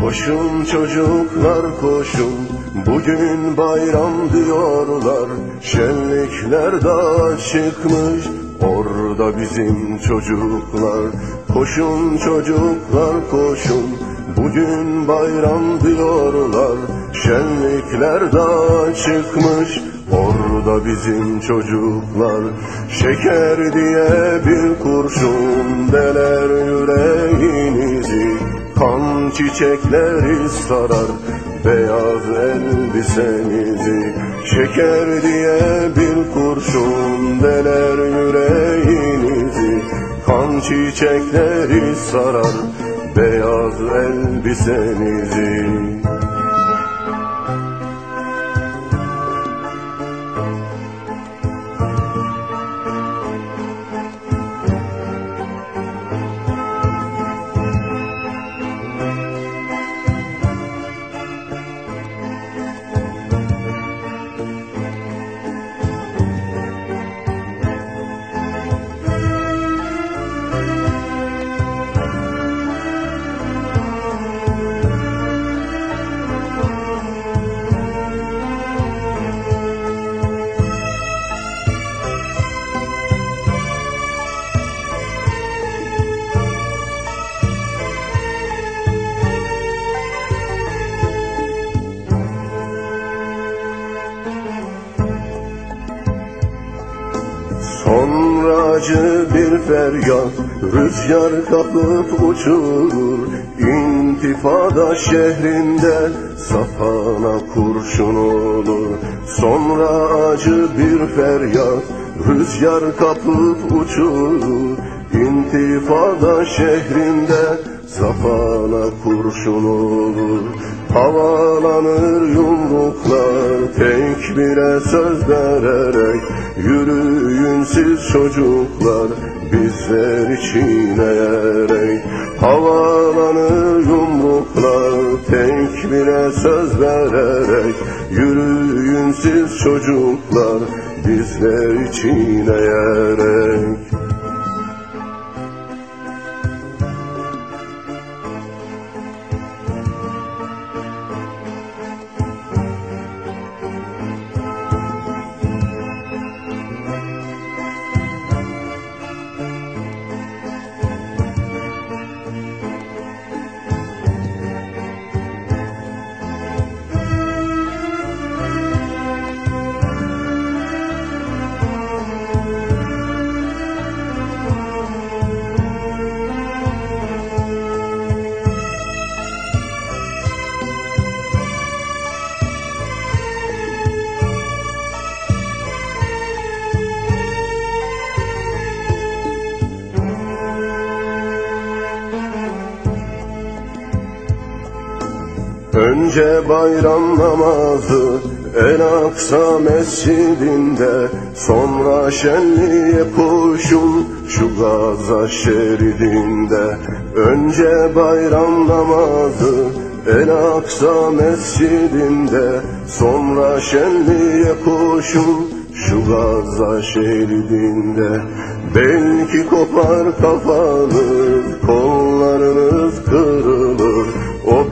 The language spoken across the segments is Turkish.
Koşun çocuklar koşun. Bugün bayram diyorlar. Şenlikler dağa çıkmış. Orada bizim çocuklar. Koşun çocuklar koşun. Bugün bayram diyorlar. Şenlikler dağa çıkmış. Orada bizim çocuklar. Şeker diye bir kurşun Deler Kan çiçekleri sarar Beyaz elbisenizi Şeker diye bir kurşun Deler yüreğinizi Kan çiçekleri sarar Beyaz elbisenizi Sonra acı bir feryat Rüzgar kapıp uçurur. İntifada şehrinde Safana kurşun olur. Sonra acı bir feryat Rüzgar kapıp uçurur. İntifada şehrinde Safana kurşun olur Havalanır yumruklar. Tekbire söz vererek Yürüyün siz çocuklar. Bizler için eğerek Havalanır yumruklar. Tekbire söz vererek Yürüyün siz çocuklar. Bizler için eğerek Önce bayram namazı El Aksa mescidinde Sonra şenliğe koşun Şu Gaza şeridinde. Önce bayram namazı El Aksa mescidinde Sonra şenliğe koşun Şu Gaza şeridinde. Belki kopar kafanız Kollarınız kırılır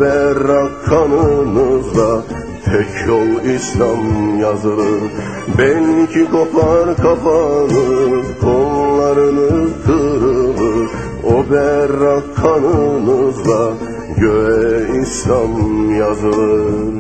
berrak kanınızla Tek yol İslam yazılır Belki kopar kafanız Kollarınız kırılır O berrak kanınızla Göğe İslam yazılır